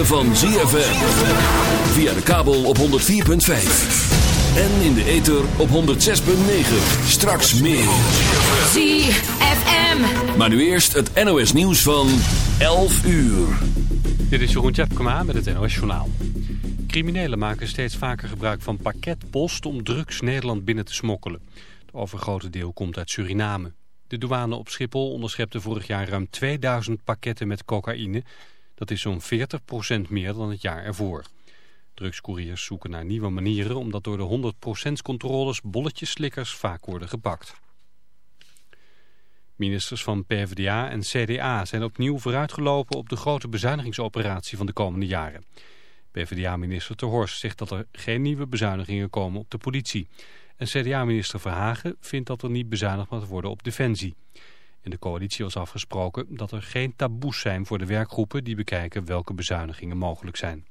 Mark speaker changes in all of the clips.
Speaker 1: ritme van ZFM. Via de kabel op 104.5. En in de ether op 106.9. Straks meer.
Speaker 2: ZFM.
Speaker 1: Maar nu eerst het NOS nieuws van 11 uur.
Speaker 3: Dit is Jeroen Tjepkema met het NOS Journaal. Criminelen maken steeds vaker gebruik van pakketpost om drugs Nederland binnen te smokkelen. Het overgrote deel komt uit Suriname. De douane op Schiphol onderschepte vorig jaar ruim 2000 pakketten met cocaïne. Dat is zo'n 40% meer dan het jaar ervoor. Drugscouriers zoeken naar nieuwe manieren omdat door de 100% controles bolletjeslikkers vaak worden gepakt. Ministers van PvdA en CDA zijn opnieuw vooruitgelopen op de grote bezuinigingsoperatie van de komende jaren. PvdA-minister Ter Horst zegt dat er geen nieuwe bezuinigingen komen op de politie. En CDA-minister Verhagen vindt dat er niet bezuinigd moet worden op defensie. In de coalitie was afgesproken dat er geen taboes zijn voor de werkgroepen die bekijken welke bezuinigingen mogelijk zijn.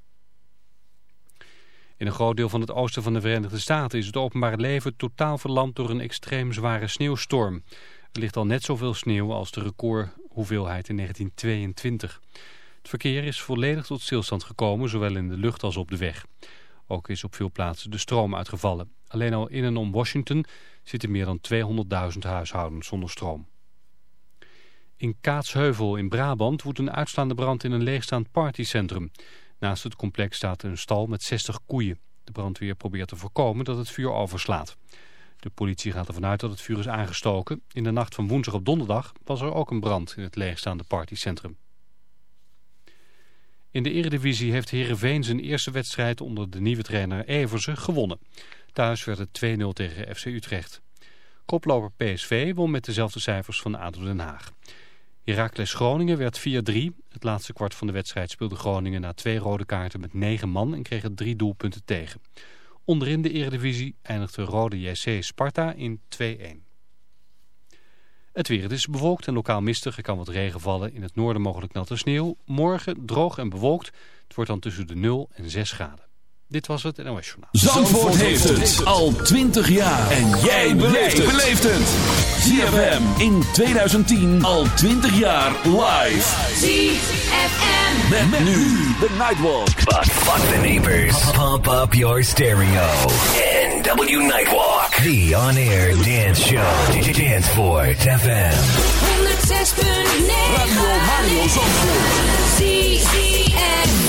Speaker 3: In een groot deel van het oosten van de Verenigde Staten is het openbare leven totaal verlamd door een extreem zware sneeuwstorm. Er ligt al net zoveel sneeuw als de recordhoeveelheid in 1922. Het verkeer is volledig tot stilstand gekomen, zowel in de lucht als op de weg. Ook is op veel plaatsen de stroom uitgevallen. Alleen al in en om Washington zitten meer dan 200.000 huishoudens zonder stroom. In Kaatsheuvel in Brabant woedt een uitslaande brand in een leegstaand partycentrum. Naast het complex staat een stal met 60 koeien. De brandweer probeert te voorkomen dat het vuur overslaat. De politie gaat ervan uit dat het vuur is aangestoken. In de nacht van woensdag op donderdag was er ook een brand in het leegstaande partycentrum. In de eredivisie heeft Heerenveen zijn eerste wedstrijd onder de nieuwe trainer Eversen gewonnen. Thuis werd het 2-0 tegen FC Utrecht. Koploper PSV won met dezelfde cijfers van ADO Den Haag. Heracles Groningen werd 4-3. Het laatste kwart van de wedstrijd speelde Groningen na twee rode kaarten met 9 man en kreeg het drie doelpunten tegen. Onderin de eredivisie eindigde Rode JC Sparta in 2-1. Het weer, is bewolkt en lokaal mistig. Er kan wat regen vallen. In het noorden mogelijk natte sneeuw. Morgen droog en bewolkt. Het wordt dan tussen de 0 en 6 graden. Dit was het NOS Journaal.
Speaker 1: Zandvoort heeft het al 20 jaar. En jij beleeft het. ZFM in 2010 al 20 jaar live.
Speaker 2: ZFM.
Speaker 1: Met, nu de Nightwalk.
Speaker 4: But fuck the neighbors. Pump up your stereo. NW Nightwalk. The on-air dance show. Danceport FM.
Speaker 2: 106.9.
Speaker 1: Radio Mario Zandvoort.
Speaker 2: ZFM.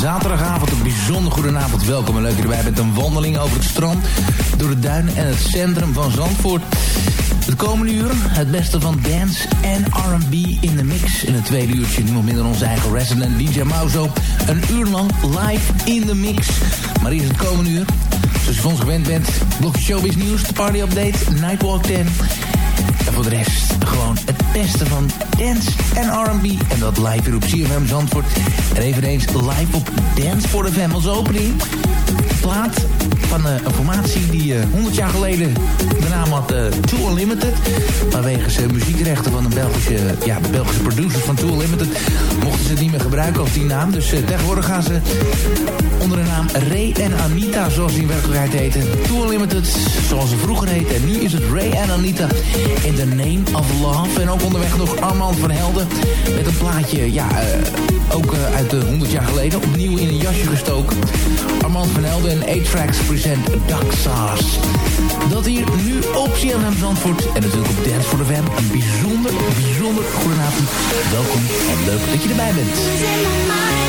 Speaker 5: Zaterdagavond een bijzonder goede avond. Welkom en leuk dat erbij bent. Een wandeling over het strand, door de duinen en het centrum van Zandvoort. Het komende uur het beste van dance en R&B in de mix. In het tweede uurtje niemand minder onze eigen resident DJ Mauzo. Een uur lang live in de mix. Maar hier is het komende uur. Zoals je van ons gewend bent, blokje showbiz nieuws, de party update, Nightwalk 10... En voor de rest gewoon het beste van dance en R&B. En dat live weer op CFM Zandvoort. En eveneens live op Dance the FM als opening. Plaat van een formatie die uh, 100 jaar geleden de naam had uh, Too Unlimited. Vanwege zijn muziekrechten van een Belgische, ja, de Belgische producers van Too Unlimited... mochten ze het niet meer gebruiken als die naam. Dus tegenwoordig gaan ze onder de naam Ray en Anita, zoals die in werkelijkheid heten. Too Unlimited, zoals ze vroeger heten. En nu is het Ray en Anita in the Name of Love. En ook onderweg nog Armand van Helden. Met een plaatje, ja, ook uit de 100 jaar geleden. Opnieuw in een jasje gestoken. Armand van Helden en A-Tracks present Sauce. Dat hier nu op CLM Zandvoort. En natuurlijk op Dance for the Fam. Een bijzonder, bijzonder goedenavond. Welkom en leuk dat je erbij bent.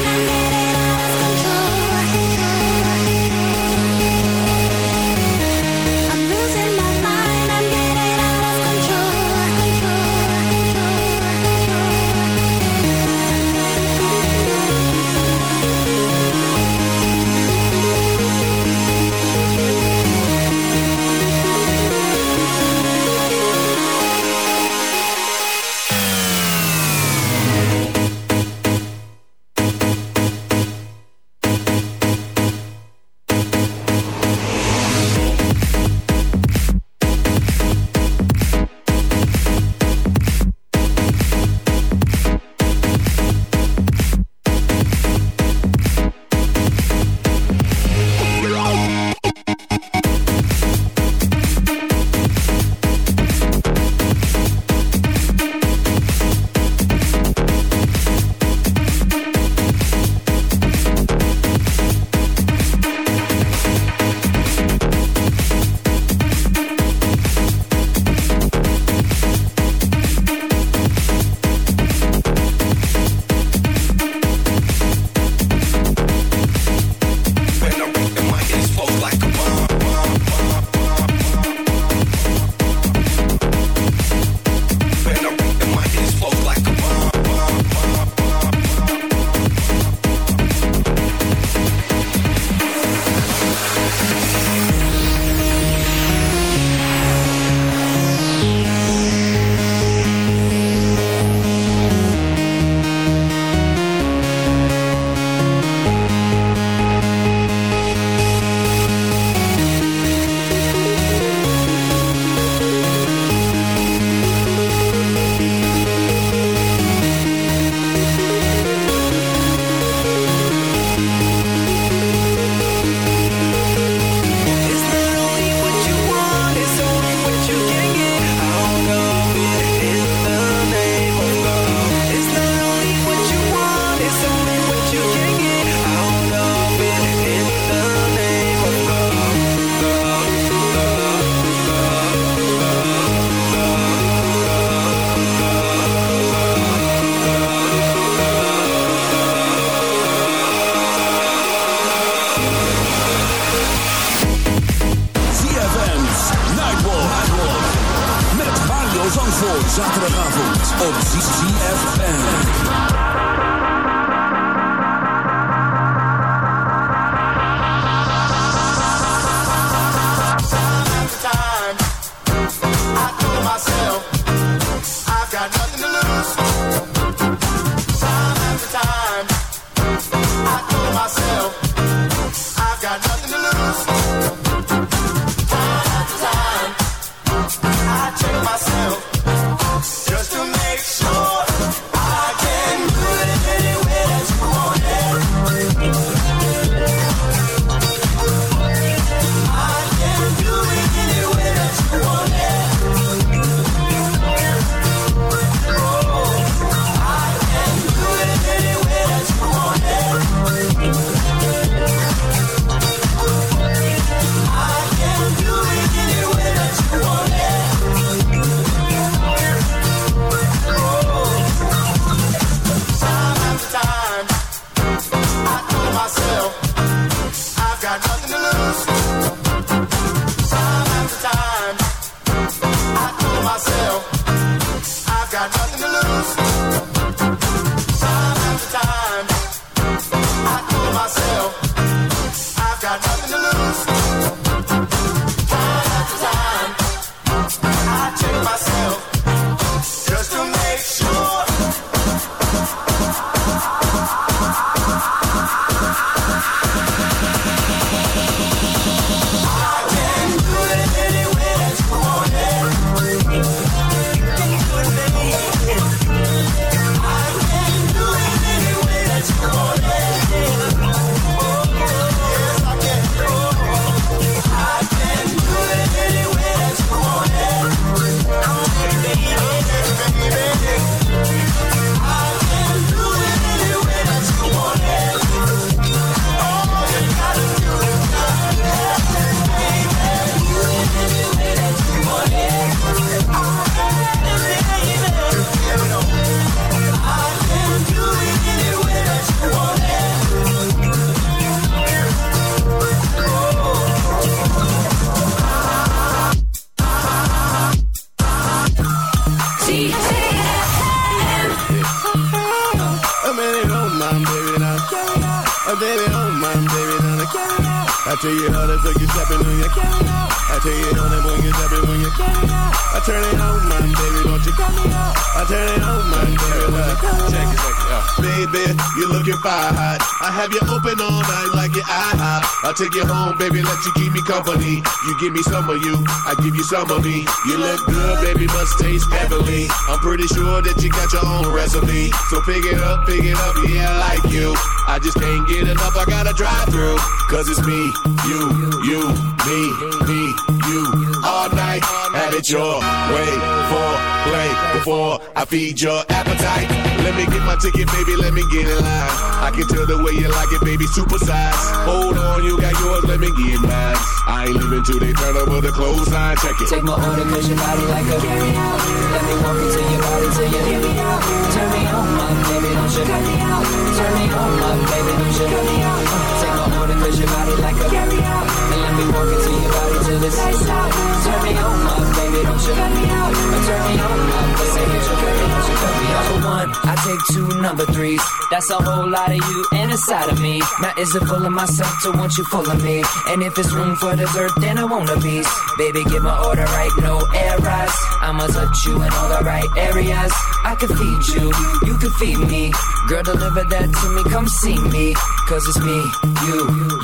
Speaker 6: Take you home, baby, let you keep me company. You give me some of you, I give you some of me. You look good, baby, must taste heavenly. I'm pretty sure that you got your own recipe. So pick it up, pick it up, yeah, I like you. I just can't get enough, I gotta drive through. Cause it's me, you, you, me, me, you. All night, have it your way for play before I feed your appetite. Let me get my ticket, baby, let me get in line. I can tell the way you like it, baby, super size. Hold on, you got yours, let me get mine. I ain't leaving till they turn over the clothesline, check it.
Speaker 7: Take my order cause your body like a carry out. Let me walk into your body till you hear me out. Turn me on, my baby, don't you cut me out. Turn me on, my baby, don't you cut me out. Take my order cause your body like a carry out. And let me walk into your body out. Turn me on, my baby, don't you cut me out. Turn me on, my baby, don't you cut me. For one, I take two number threes. That's a whole lot of you and inside of me. Now is it full of myself to want you full of me? And if it's room for dessert, then I want a piece. Baby, get my order right, no errors. I'ma touch you in all the right areas. I can feed you, you can feed me. Girl, deliver that to me, come see me. Cause it's me, you,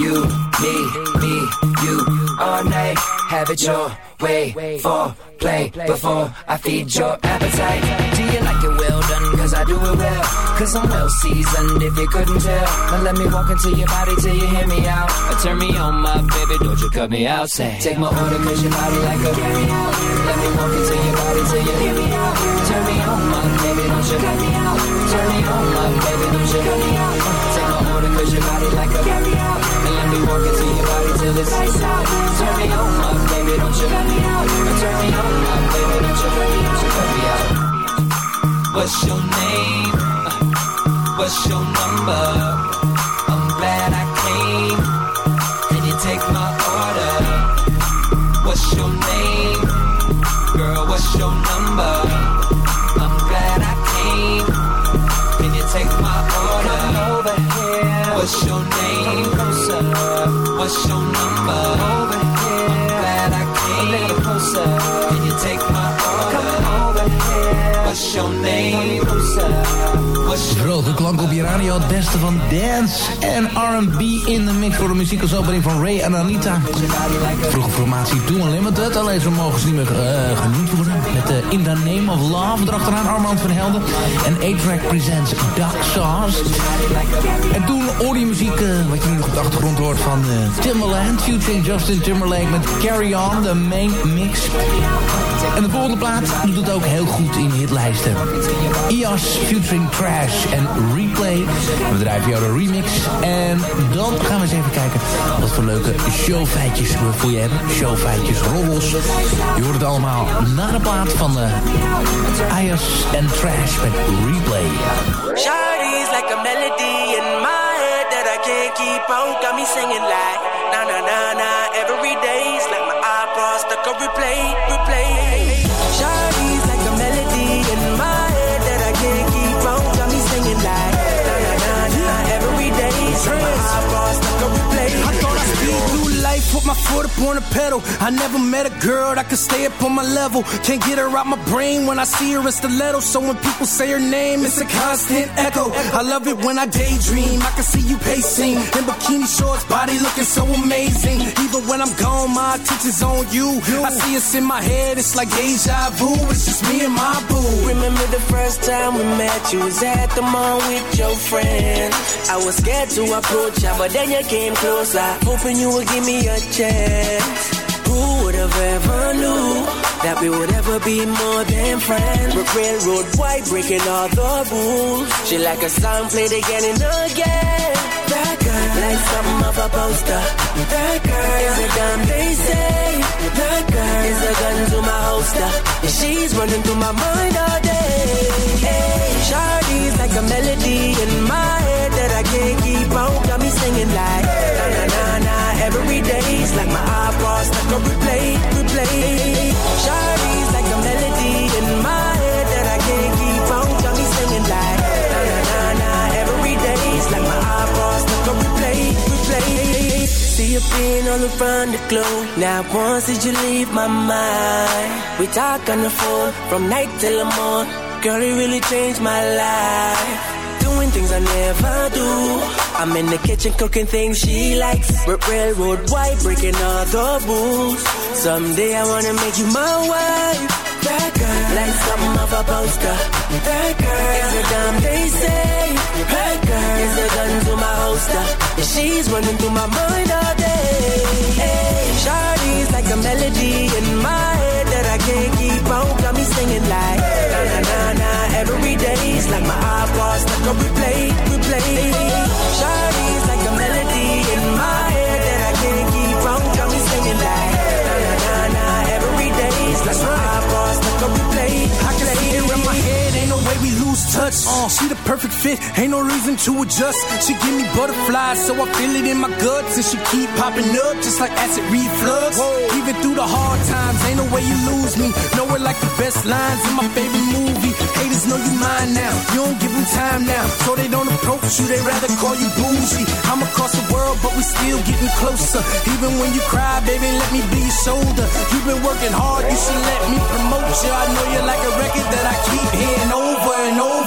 Speaker 7: you, me, me, you. All night, have it your way. For play before I feed your appetite. Do you like it well done? Cause I do it well. Cause I'm well seasoned if you couldn't tell. Now let me walk into your body till you hear me out. Or turn me on, my baby, don't you cut me out. Say, take my order cause your body like a carry out. Let me walk into your body till you hear me out. Turn me on, my baby, don't you cut me out. Turn me on, my baby, don't you cut me out. Till out. Turn me on, my baby, don't you cut me out. Turn me on, my baby, don't you me out. You cut me out. What's your name? What's your number?
Speaker 5: Vrolijke klank op je radio, het beste van dance en R&B in de mix voor de muziekopening van Ray en Anita. Vroege formatie Too Unlimited, alleen zo mogen ze niet meer eh, genoemd worden. Met de In the Name of Love, erachteraan Armand van Helden. En A-Track presents Duck Sauce. En toen hoorde muziek, eh, wat je nu nog op de achtergrond hoort van Timbaland, featuring Justin Timberlake met Carry On, de main mix. En de volgende plaat doet het ook heel goed in hitlijsten. IAS featuring Trash en Replay. We drijven jou de remix. En dan gaan we eens even kijken wat voor leuke showfeitjes we voor je hebben. Showfeitjes, rollers. Je hoort het allemaal na de plaat van uh, IAS en Trash met Replay.
Speaker 8: Shawty's like a melody in my head that I can't keep out. Got me singing like na na na na every day's like my iPod stuck on replay, my
Speaker 9: foot up on the pedal. I never met a girl that could stay up on my level. Can't get her out my brain when I see her in stiletto. So when people say her name, it's a constant echo. I love it when I daydream. I can see you pacing in bikini shorts, body looking so amazing. Even when I'm gone, my attention's on you. I see us in my head, it's like deja vu. It's just me and my boo.
Speaker 8: Remember the first time we met? You was at the mall with your friend. I was scared to approach you, but then you came closer, hoping you would give me a chance. Who would have ever knew that we would ever be more than friends? But railroad white breaking all the rules. She like a song played again and again. That girl, like something of a poster. That girl is a gun they say. That girl is a gun to my holster. And she's running through my mind all day. Hey, Shawty's like a melody in my head that I can't keep out. Got me singing like na na na every day's like my iPod stuck on replay, replay. Shawty's like a melody in my head that I can't keep out. Got me singing like na na na na every day's like my iPod stuck on replay, replay. See you being all around the globe. Now once did you leave my mind? We talk on the phone from night till the morning. Girl, it really changed my life doing things I never do. I'm in the kitchen cooking things she likes. R- railroad white, breaking all the rules. Someday I wanna make you my wife. That girl, like something of a poster. That girl is a damn they say. That girl is a gun to my holster. And she's running through my mind all day. Hey, Shawty's like a melody in my head that I can't keep out. Got me singing like every day's like my iPod stuck on replay, replay. Shawty's
Speaker 9: touch. Uh. She the perfect fit, ain't no reason to adjust. She give me butterflies, so I feel it in my guts. And she keep popping up, just like acid reflux. Even through the hard times, ain't no way you lose me. Know it like the best lines in my favorite movie. Haters know you mine now, you don't give them time now. So they don't approach you, they rather call you bougie. I'm across the world, but we still getting closer. Even when you cry, baby, let me be your shoulder. You've been working hard, you should let me promote you. I know you're like a record that I keep hearing over and over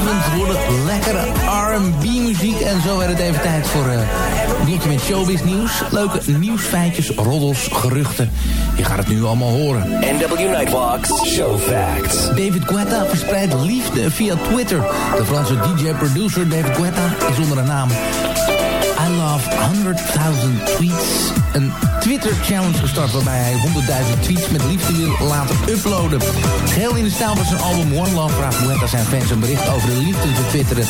Speaker 5: Zaterdagavond wordt het lekkere R&B muziek. En zo werd het even tijd voor eh, een met showbiz nieuws. Leuke nieuwsfeitjes, roddels, geruchten. Je gaat het nu allemaal horen.
Speaker 4: NW Nightwalks Show Facts.
Speaker 5: David Guetta verspreidt liefde via Twitter. De Franse DJ-producer David Guetta is onder de naam I Love 100.000 Tweets een Twitter-challenge gestart... waarbij hij 100.000 tweets met liefde wil laten uploaden. Geheel in de stijl van zijn album One Love vraagt Guetta zijn fans een bericht over de liefde te twitteren.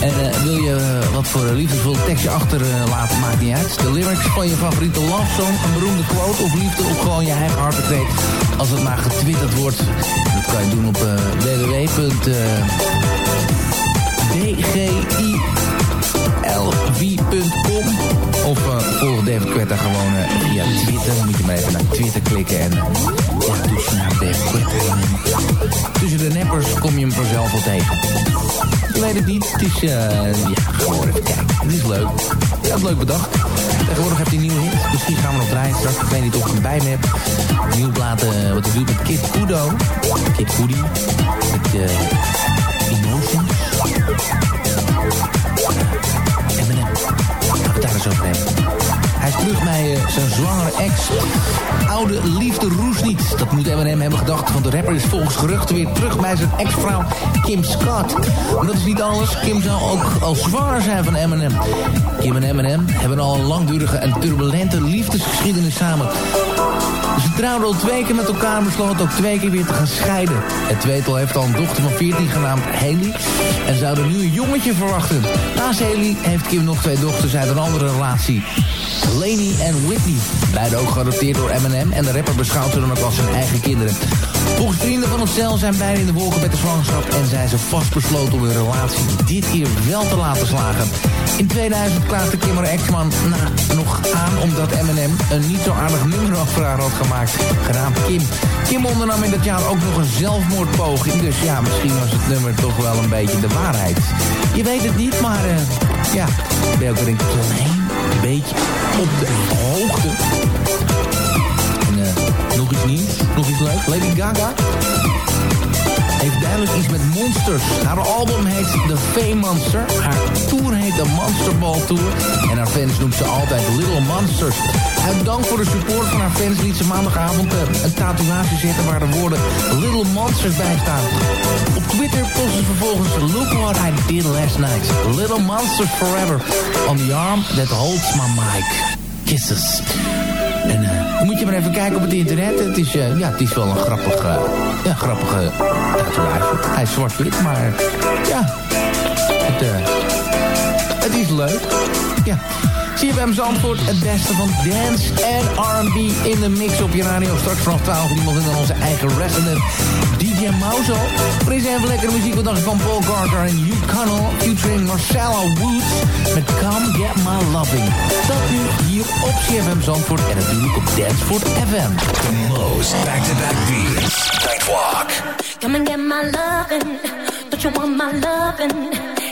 Speaker 5: En eh, wil je eh, wat voor liefdevol tekstje achter eh, laten, maakt niet uit. De lyrics van je favoriete love song, een beroemde quote of liefde... of gewoon je eigen hartekreet, als het maar getwitterd wordt. Dat kan je doen op www.dgi lv.com of uh, volg David Quetta gewoon uh, via Twitter. Dan moet je maar even naar Twitter klikken en uh, ja, toetsen naar. Tussen de je vanzelf wel tegen. Je weet het niet, het is, ja, gewoon even kijken. Het is leuk. Ja, leuk bedacht. Tegenwoordig heeft hij een nieuwe hit. Misschien gaan we nog draaien straks. Ik weet niet of ik hem bij me heb. Een nieuw plaat, uh, wat hij doet met Kid Kudo. Kid Kudi. Over hebben. Hij is terug bij uh, zijn zwangere ex. Oude liefde roes niet. Dat moet Eminem hebben gedacht, want de rapper is volgens geruchten weer terug bij zijn ex-vrouw Kim Scott. Maar dat is niet alles. Kim zou ook al zwanger zijn van Eminem. Kim en Eminem hebben al een langdurige en turbulente liefdesgeschiedenis samen. Ze trouwden al twee keer met elkaar en besloten ook twee keer weer te gaan scheiden. Het tweetal heeft al een dochter van 14 genaamd Haley. En zouden nu een jongetje verwachten. Naast Haley heeft Kim nog twee dochters uit een andere relatie. Laney en Whitney. Beide ook geadopteerd door Eminem. En de rapper beschouwt ze dan ook als zijn eigen kinderen. Volgens vrienden van onszelf zijn beide in de wolken met de zwangerschap... en zijn ze vastbesloten om hun relatie dit keer wel te laten slagen. In 2000 klaagde Kim haar nog aan... omdat Eminem een niet zo aardig nummer voor haar had gemaakt, genaamd Kim. Kim ondernam in dat jaar ook nog een zelfmoordpoging... dus ja, misschien was het nummer toch wel een beetje de waarheid. Je weet het niet, maar uh, ja, ben ook weer een klein beetje op de hoogte. En nog iets nieuws, nog iets. Lady Gaga heeft duidelijk iets met monsters. Haar album heet The Fame Monster. Haar tour heet de Monsterball Tour. En haar fans noemt ze altijd Little Monsters. Uit dank voor de support van haar fans liet ze maandagavond uh, een tatoeage zetten waar de woorden Little Monsters bij staan. Op Twitter post ze vervolgens Look what I did last night. Little Monsters Forever. On the arm that holds my mic. Kisses. En uh, moet je maar even kijken op het internet. Het is, uh, ja, het is wel een grappig, uh, ja, grappige. Hij is zwart-wit, maar ja, het, het is leuk. Ja. CFM Zandvoort, het beste van dance en R&B in de mix op je radio. Straks vanaf 12 iemand in onze eigen resident DJ Mauzo. Er is even lekkere muziek wat van Paul Carter en Hugh Connell featuring Marcella Woods met Come Get My Loving. Dat nu hier op CFM Zandvoort en natuurlijk op Danceford FM.
Speaker 4: The most back-to-back beats. Nightwalk.
Speaker 10: Come and get my loving. Don't you want my loving?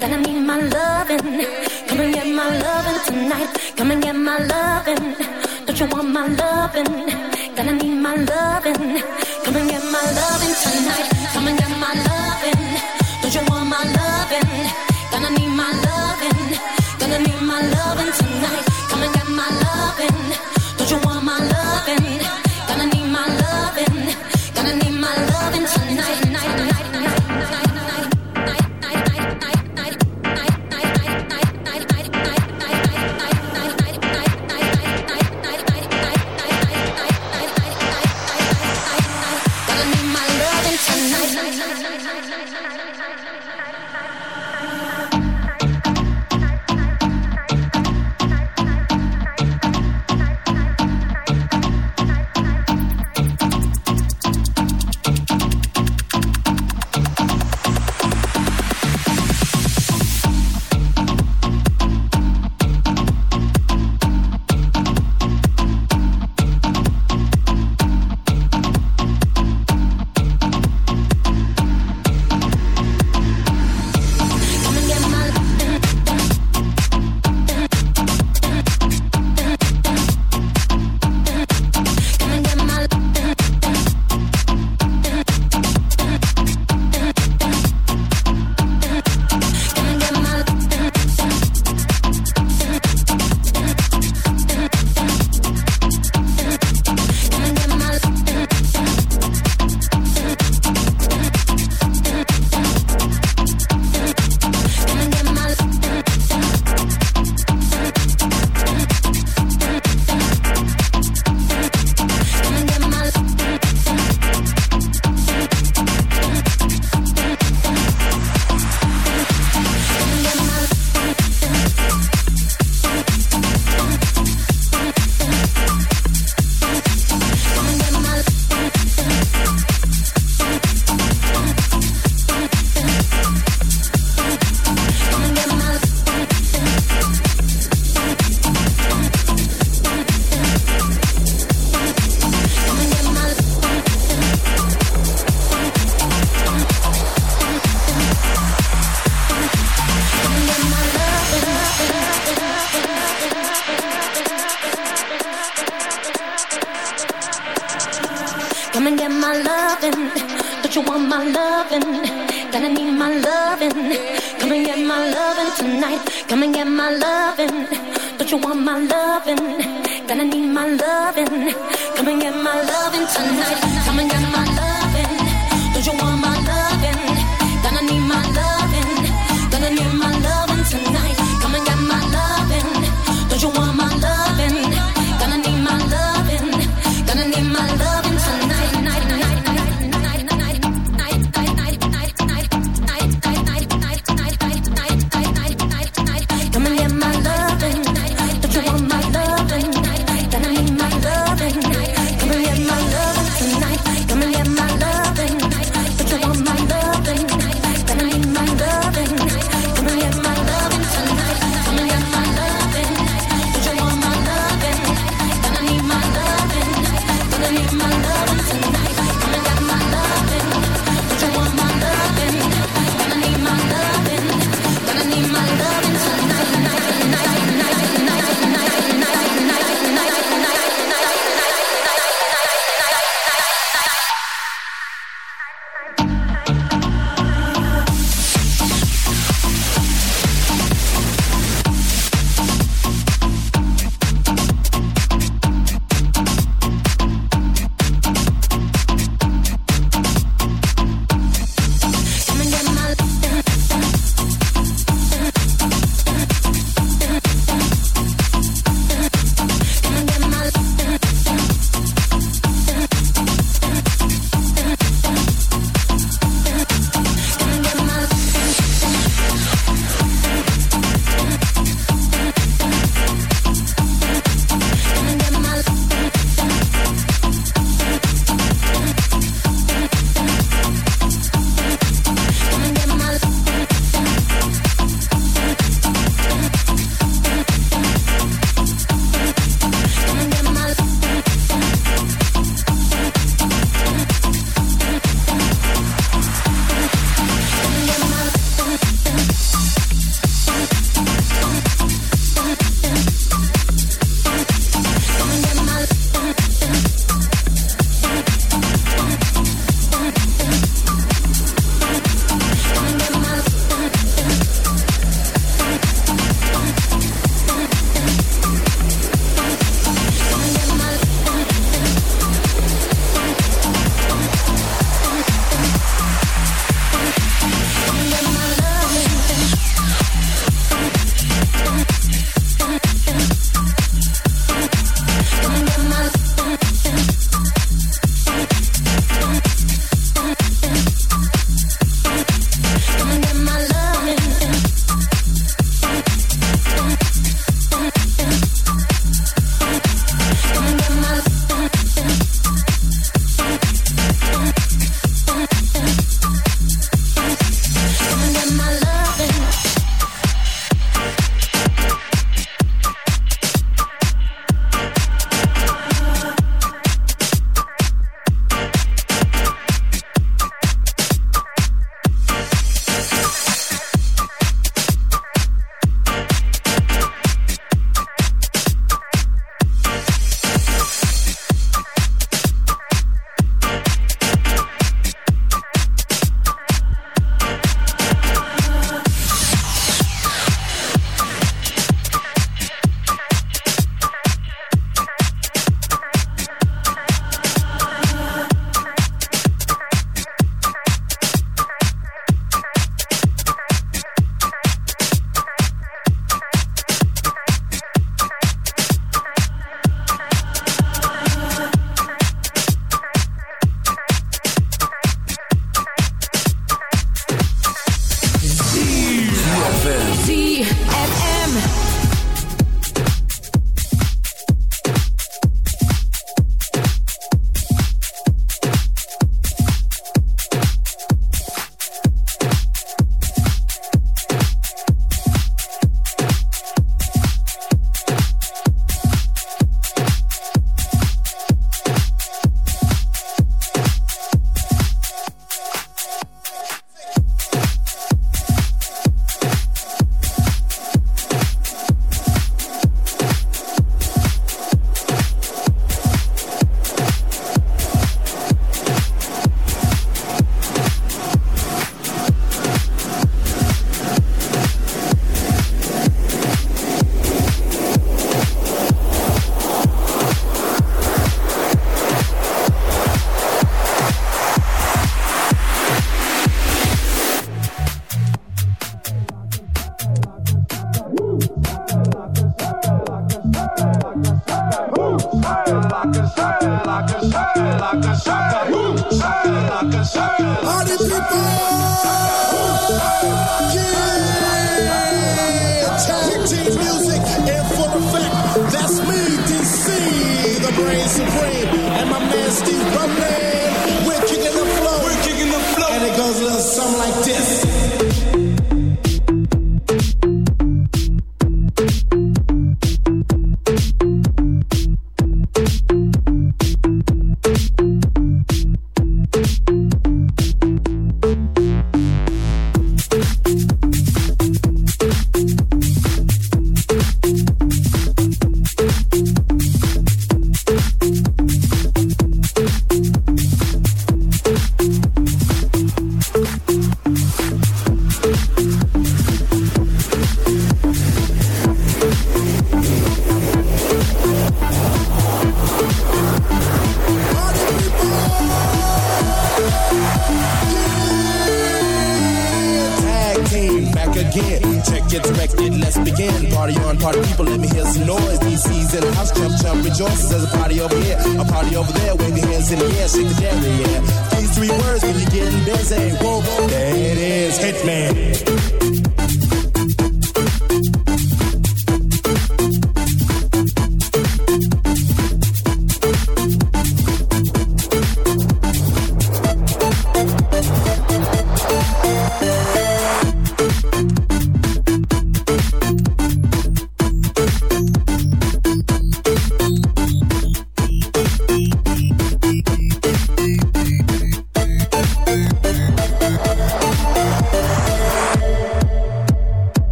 Speaker 10: Gonna need my loving. Come and get my loving tonight. Come and get my loving. Don't you want my loving? Gonna need my loving. Come and get my loving tonight. Come and get my loving.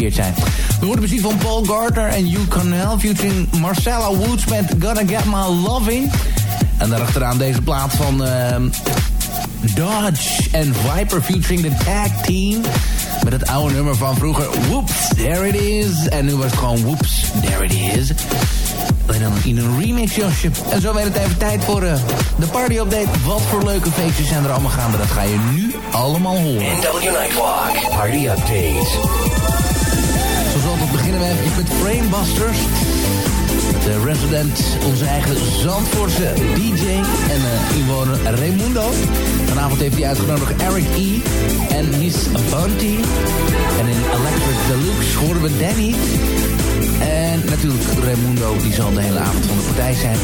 Speaker 5: We horen muziek van Paul Gardner en Hugh Connell... featuring Marcella Woods met Gonna Get My Loving. En daarachteraan deze plaat van... ehm, Dodge en Viper featuring de tag team. Met het oude nummer van vroeger. Whoops, there it is. En nu was het gewoon whoops, there it is. Alleen dan in een remix, Josje. En zo werd het even tijd voor eh, de party update. Wat voor leuke feestjes zijn er allemaal gaande. Dat ga je nu allemaal horen.
Speaker 4: NW Nightwalk Party Update.
Speaker 5: Met Framebusters. De resident, onze eigen Zandvoortse DJ en eh, inwoner Raimundo. Vanavond heeft hij uitgenodigd Eric E. en Miss Bunty. En in Electric Deluxe horen we Danny. En natuurlijk Raimundo, die zal de hele avond van de partij zijn.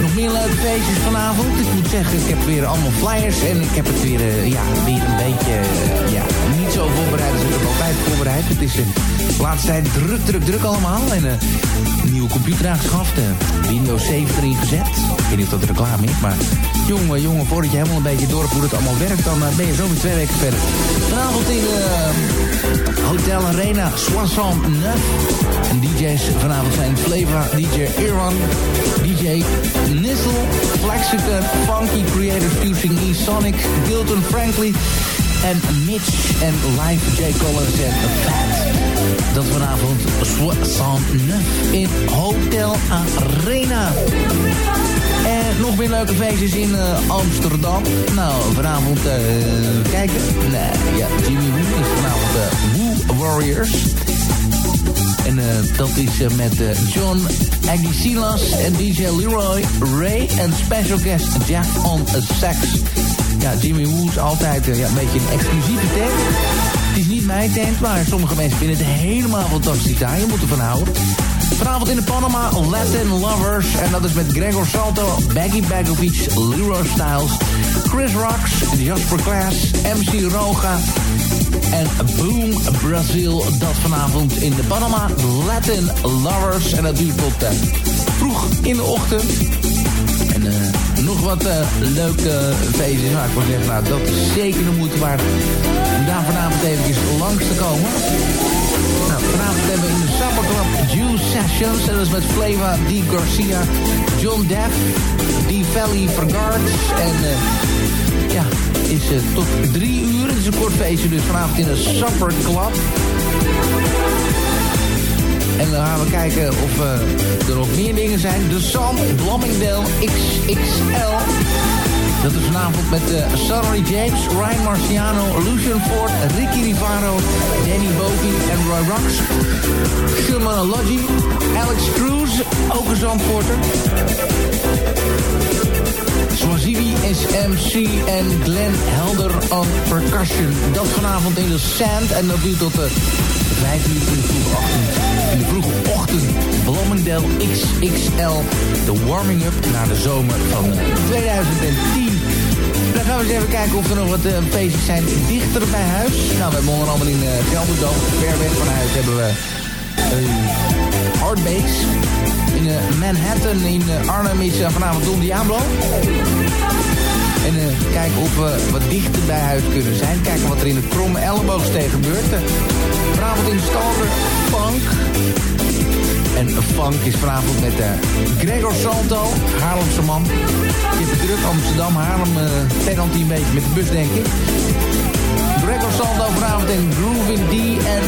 Speaker 5: Nog meer leuke feestjes vanavond. Ik moet zeggen, ik heb weer allemaal flyers en ik heb het weer, eh, ja, weer een beetje, eh, ja, niet zo voorbereid als ik het altijd voorbereid. Het is uh, de laatste tijd druk, druk, druk allemaal. En een nieuwe computer aangeschaft, Windows 7 erin gezet. Ik weet niet of dat reclame is, maar jongen, jongen, voordat je helemaal een beetje door hoe het allemaal werkt, dan ben je zo weer twee weken verder. Vanavond in Hotel Arena, Soissons Neuf. En DJ's vanavond zijn Flavor, DJ Iran, DJ Nissel, Flexicon, Funky Creator Fusing E, Sonic, Gilton Frankly en Mitch en live J. Collins en Fat. Dat vanavond Soissons in Hotel Arena. En nog meer leuke feestjes in uh, Amsterdam. Nou, vanavond uh, kijken. Nee, ja, Jimmy Woo is vanavond uh, Woo Warriors. En dat is met John Agisilas en DJ Leroy Ray en special guest Jeff on sax. Ja, Jimmy Woo altijd ja, een beetje een exclusieve tent. Het is niet mijn tent, maar sommige mensen vinden het helemaal fantastisch daar. Je moet ervan houden. Vanavond in de Panama, Latin Lovers. En dat is met Gregor Salto, Baggy Bagovic, Leroy Styles, Chris Rocks, Jasper Klaas, MC Roga en Boom Brazil. Dat vanavond in de Panama Latin Lovers. En dat duurt tot uh, vroeg in de ochtend. Wat uh, leuke feestjes. Maar ik wil zeggen, nou, dat is zeker de moeite waard daar vanavond eventjes langs te komen. Nou, vanavond hebben we in de Supper Club Juice Sessions. En dat is met Flava, D. Garcia, John Deff, D. Valley Vergard en... ja, is uh, tot drie uur. Het is een kort feestje, dus vanavond in de Supper Club. En dan gaan we kijken of uh, er nog meer dingen zijn. De Sam Bloomingdale XXL. Dat is vanavond met uh, Sonny James, Ryan Marciano, Lucian Ford, Ricky Rivaro, Danny Bovi en Roy Rocks. Shulman Logi, Alex Cruz, ook een Zandvoorter. Swazili is MC en Glenn Helder on percussion. Dat vanavond in de Sand en dat duurt tot de 5 uur in de. In de vroege ochtend Bloomingdale XXL. De warming-up naar de zomer van 2010. Dan gaan we eens even kijken of er nog wat uh, feestjes zijn dichter bij huis. Nou, we hebben onder andere in uh, Gelderdoom, ver weg van huis, hebben we uh. In uh, Manhattan, in Arnhem is vanavond Don Diablo. En kijken of we wat dichter bij huis kunnen zijn. Kijken wat er in de kromme elleboogsteeg gebeurt. vanavond in de Stalker Funk. En Funk is vanavond met Gregor Salto, Haarlemse man. Je hebt druk Amsterdam, Haarlem, penalty een beetje met de bus denk ik. Gregor Salto vanavond in Groovin D en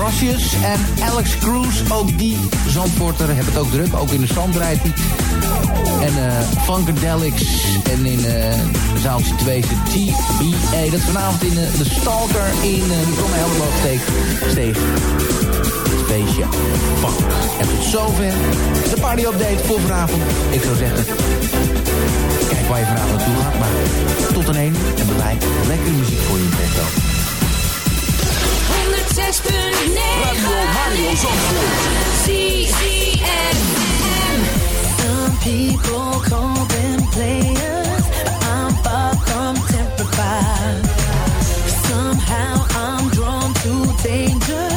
Speaker 5: Rossius en Alex Cruz. Ook die Zandvoorter hebben het ook druk. Ook in de zand. En uh, Funkadelics. En in uh, zaaltje 2 is de TBA. Dat vanavond in uh, de Stalker in uh, de Kromme Helderboogsteeg. Steeg. Feestje. Funk. En tot zover de party update voor vanavond. Ik zou zeggen... Waar je vanavond naartoe gaat. Maar tot een één. En bij lekkere muziek voor je in ook.
Speaker 2: 106.9
Speaker 11: Radio Mario Zandvoort.
Speaker 2: ZFM
Speaker 12: Some people call them players, I'm far from tempered. Somehow I'm drawn to danger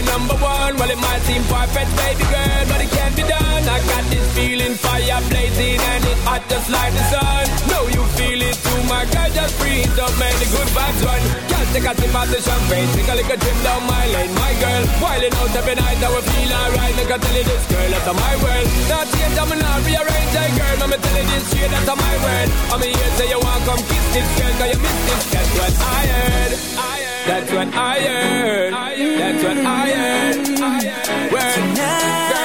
Speaker 13: boy
Speaker 14: number one. Well, it might seem perfect, baby girl, but it can't be done. I got this feeling, fire blazing, and it hot just like the sun. Know you feel it too, my girl, just breathe up, man. The good vibes run. Girl, take a sip of the champagne, take a little trip down my lane, my girl. While it out every night, I will feel alright. Look, I tell you this, girl, that's my world. Not yet, I'm not rearrange, hey, girl. I'm tell you this shit, that's my word. I'm here, say you want come kiss this girl, cause you miss this. That's what I heard. I heard. That's what I
Speaker 12: earn. That's what I earn. Tonight.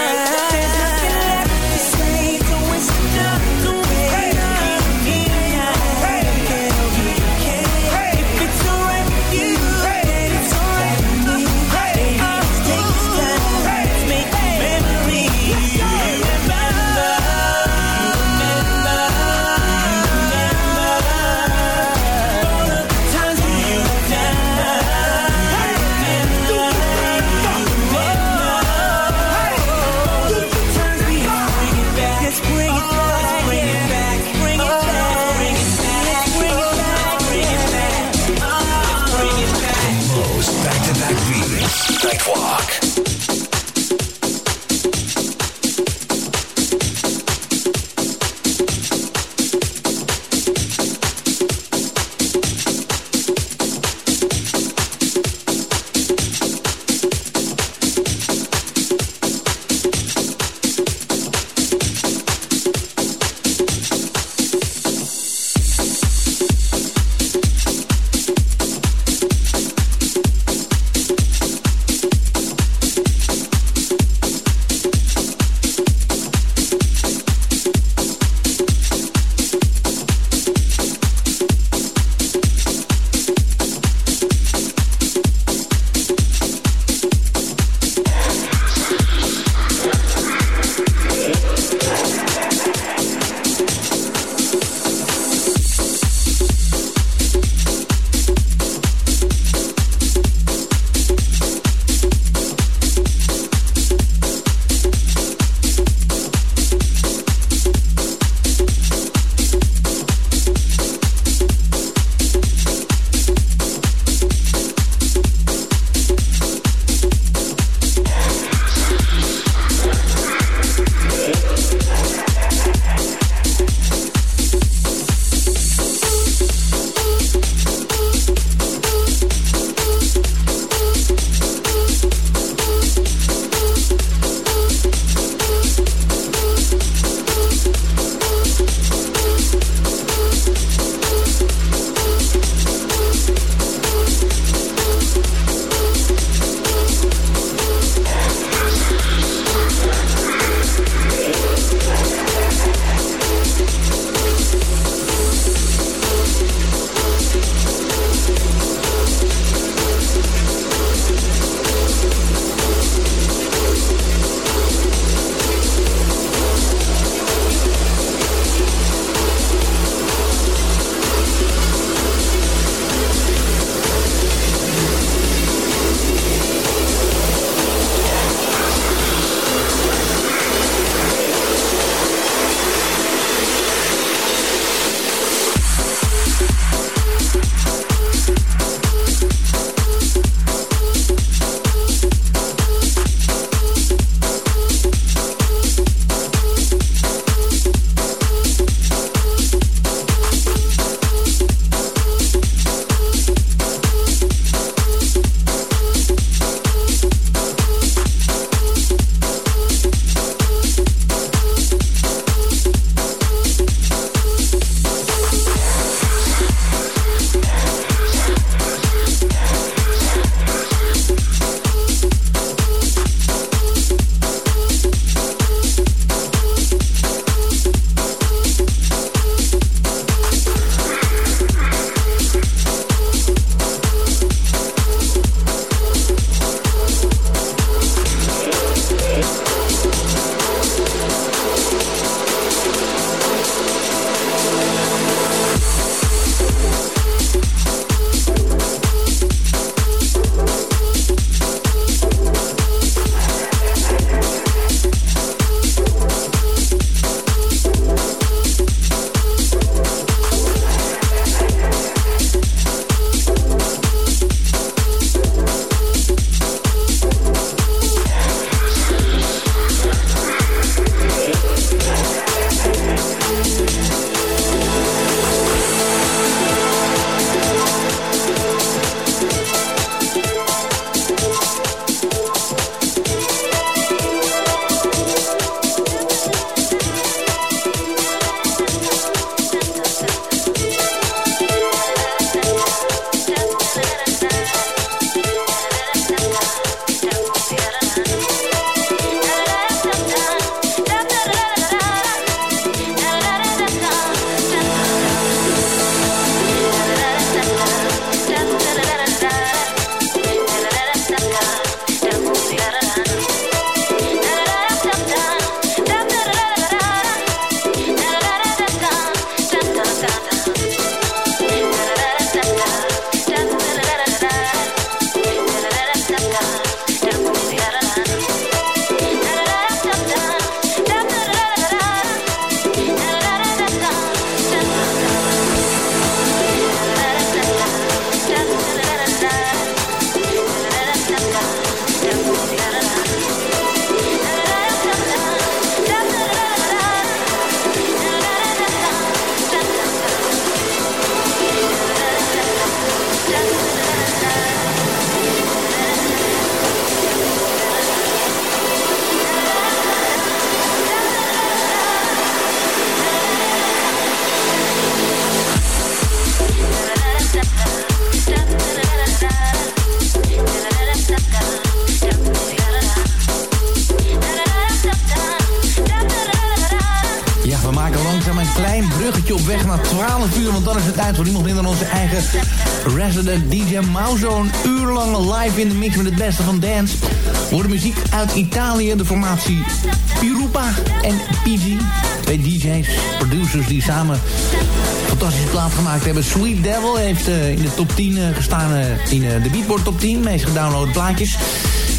Speaker 5: Gemaakt hebben. Sweet Devil heeft uh, in de top 10 uh, gestaan, uh, in de Beatport top 10. Meest gedownloade plaatjes.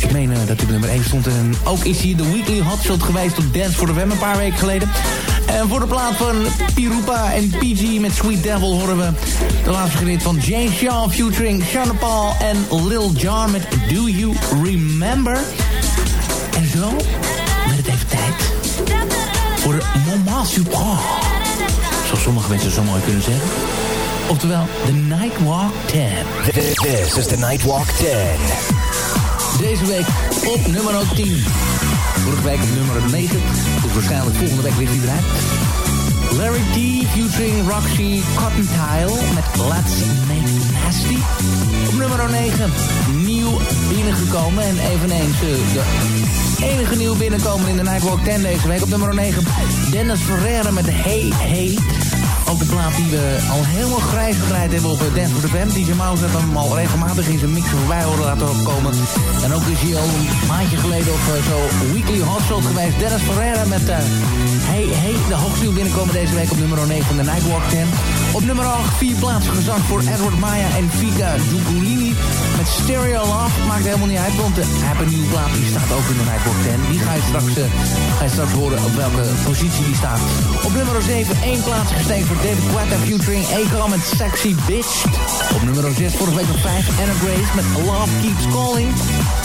Speaker 5: Ik meen dat hij op nummer 1 stond. En ook is hij de Weekly Hotshot geweest op Dance for the Web een paar weken geleden. En voor de plaat van Pirupa en PG met Sweet Devil horen we de laatste gericht van Jane Shaw featuring Sean Paul en Lil Jon met Do You Remember? En zo werd het even tijd voor de Moment Supreme. Zoals sommige mensen zo mooi kunnen zeggen. Oftewel, de Nightwalk 10.
Speaker 4: This is the Nightwalk 10.
Speaker 5: Deze week op nummer 10. Vorige week op nummer 9. Dus waarschijnlijk volgende week ligt hij eruit. Larry D featuring Roxy Cottentile met Let's Make Nasty. Op nummer 9 nieuw binnengekomen en eveneens uh, de enige nieuw binnenkomen in de Nightwalk 10 deze week. Op nummer 9 Dennis Ferreira met Hey Hey. Ook de plaat die we al helemaal grijs gedraaid hebben op Dance for the Band. DJ Mouse heeft hem al regelmatig in zijn mix voorbij horen laten komen. En ook is hij al een maandje geleden op uh, zo Weekly Hotshot geweest. Dennis Ferreira met uh, Hey Hey. De hoogste binnenkomen deze week op nummer 9 van de Nightwalk 10. Op nummer 8 vier plaatsen gezakt voor Edward Maya en Vika Dugulini. Stereo Love. Maakt helemaal niet uit, want de nieuwe plaat die staat ook in de Nightwalk 10. Die ga je straks, uh, straks horen op welke positie die staat. Op nummer 7 één plaats gestegen voor David Guetta featuring Akon met Sexy Bitch. Op nummer 6 vorige week op 5 Anna Grace met Love Keeps Calling.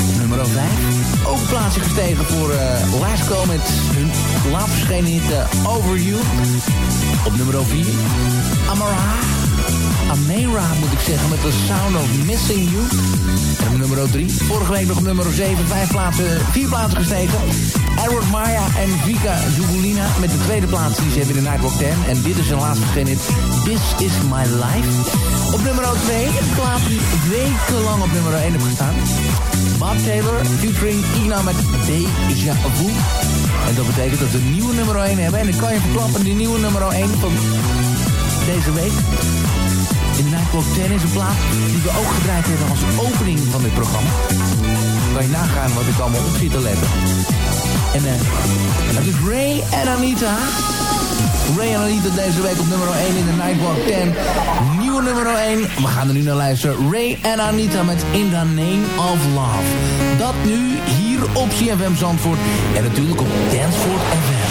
Speaker 5: Op nummer 5 ook een plaatsje gestegen voor uh, Lasco met hun laatst verschenen uh, Over You. Op nummer 4 Amara. Amera moet ik zeggen met The Sound of Missing You. En nummer 3, vorige week nog nummer 7, vijf plaatsen, vier plaatsen gestegen. Edward Maya en Vika Zugulina met de tweede plaats die ze hebben in de Nightwalk 10. En dit is hun laatste verschenen This Is My Life. Op nummer 2, een plaat die wekenlang op nummer 1 heeft gestaan. Bob Taylor featuring Ina met Deja Vu. En dat betekent dat we een nieuwe nummer 1 hebben. En ik kan je verklappen, die nieuwe nummer 1 van deze week in Nightwalk 10 is een plaat die we ook gedraaid hebben als opening van dit programma. Kan je nagaan wat ik allemaal op zit te letten. En uh, dat is Ray en Anita. Ray en Anita deze week op nummer 1 in de Nightwalk 10. Nieuwe nummer 1. We gaan er nu naar luisteren. Ray en Anita met In the Name of Love. Dat nu hier op CFM Zandvoort. En natuurlijk op Danceford FM.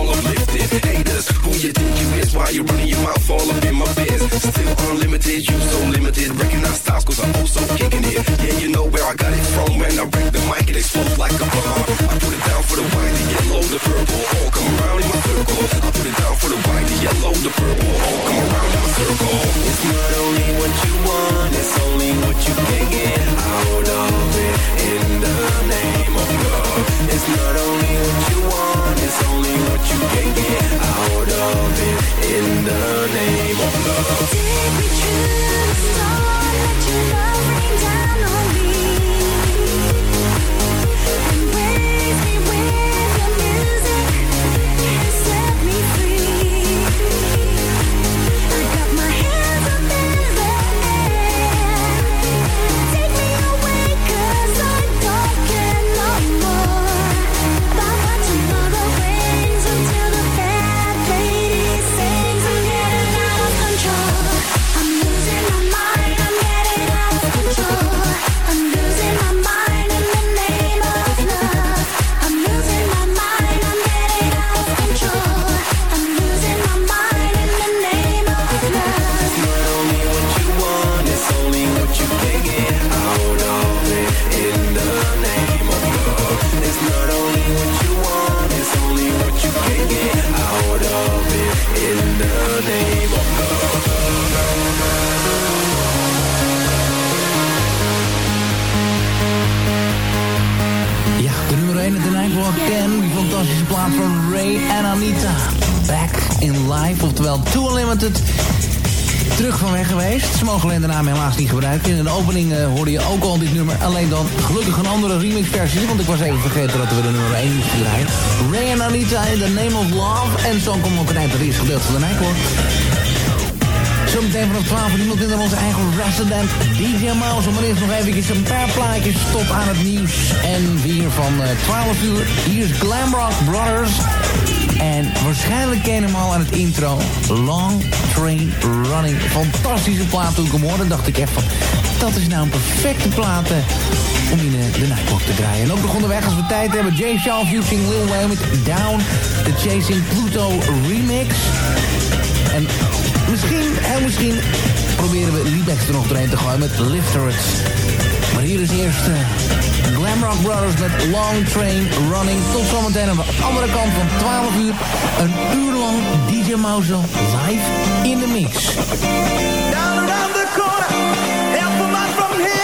Speaker 15: you think you is? Why you running your mouth all up in my biz? Still unlimited, you so limited. Recognize styles cause I'm also kicking it. Yeah, you know where I got it from. When I break the mic, it explodes like a bomb. I put it down for the white, the yellow, the purple. All come around in my circle. I put it down for the white, the yellow, the purple. All come around in my circle. It's not only what you want, it's only what you can get out of it. In the name of love. It's not only what you want, it's only what you can get out of In the name of love.
Speaker 10: Storm, let your love rain down on me.
Speaker 5: Want ik was even vergeten dat we de nummer 1 moesten draaien. Ray en Anita in The Name of Love. En zo komt ook het eind het eerste gedeelte van de Nightwalk. Zometeen vanaf 12 uur in onze eigen resident DJ Mouse. Maar eerst nog eventjes een paar plaatjes tot aan het nieuws. En weer van uh, 12 uur. Hier is Glamrock Brothers. En waarschijnlijk ken je hem al aan het intro. Long Train Running. Fantastische plaat toen ik hem hoorde. dacht ik echt van, dat is nou een perfecte plaat om in uh, de Nightwalk te draaien. En ook nog onderweg als we tijd hebben. Jay Shaw fusing Lil Wayne met Down. De Chasing Pluto remix. En misschien, heel misschien, proberen we Liebex er nog doorheen te gooien met Lifterets. Maar hier is eerst uh, Glamrock Brothers met Long Train Running. Tot zometeen aan de andere kant van 12 uur. Een uur lang DJ Mouse live in de mix.
Speaker 16: Down around the corner, help from here.